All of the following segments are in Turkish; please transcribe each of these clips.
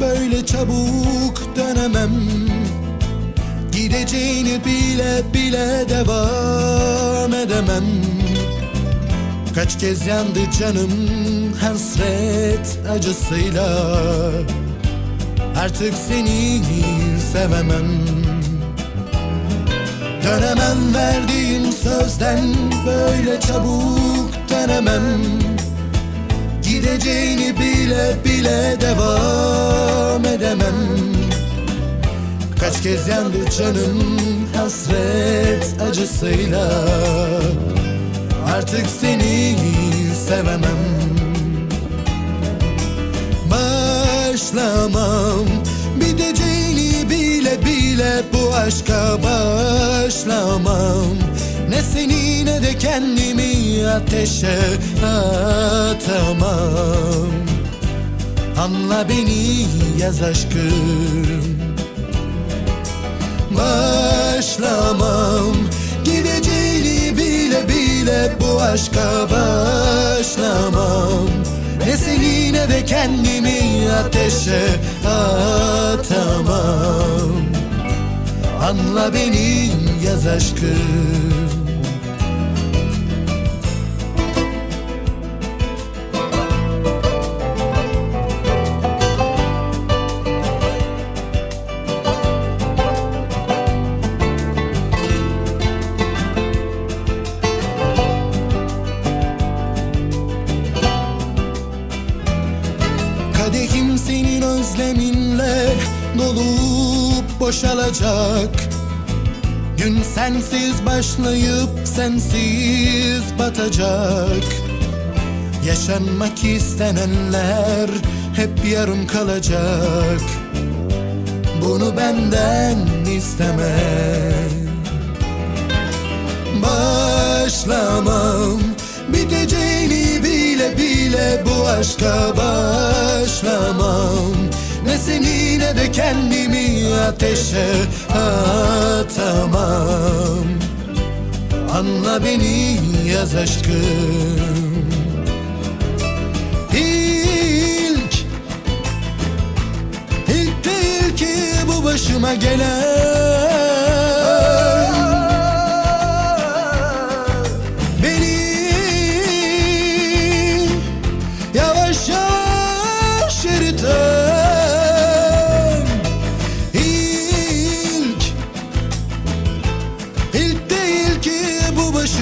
böyle çabuk dönemem. Gideceğini bile bile devam edemem. Kaç kez yandı canım hasret acısıyla. Artık seni sevemem. Dönemem verdiğim sözden böyle çabuk dönemem Gideceğini bile bile devam edemem. Kaç kez yandı canım hasret acısıyla. Artık seni sevemem. Başlamam. Biteceğini bile bile bu aşka başlamam Ne seni ne de kendimi ateşe atamam. Anla beni yaz aşkım. Başlamam. Gideceğini bile bile bu aşka başlamam. Ne seni ne de kendimi ateşe atamam. Anla beni yaz aşkım Kadehim senin özleminle dolup boşalacak. Gün sensiz başlayıp sensiz batacak. Yaşanmak istenenler hep yarım kalacak. Bunu benden isteme. Başlamam. Bile bile bu aşka başlamam. Ne seni ne de kendimi ateşe atamam. Anla beni yaz aşkım. İlk İlk değil ki bu başıma gelen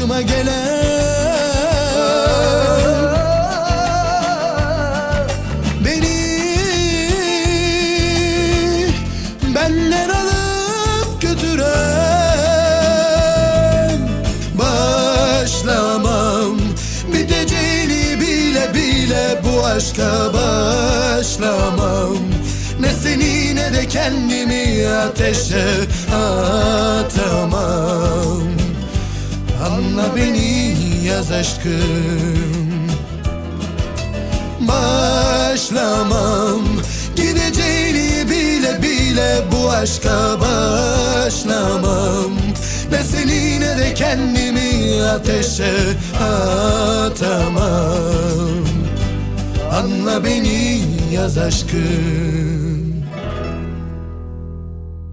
başıma gelen Beni benden alıp götüren Başlamam. Biteceğini bile bile bu aşka başlamam. Ne seni ne de kendimi ateşe atamam Anla beni yaz aşkım. Başlamam. Gideceğini bile bile bu aşka başlamam. Ne seni ne de kendimi ateşe atamam. Anla beni yaz aşkım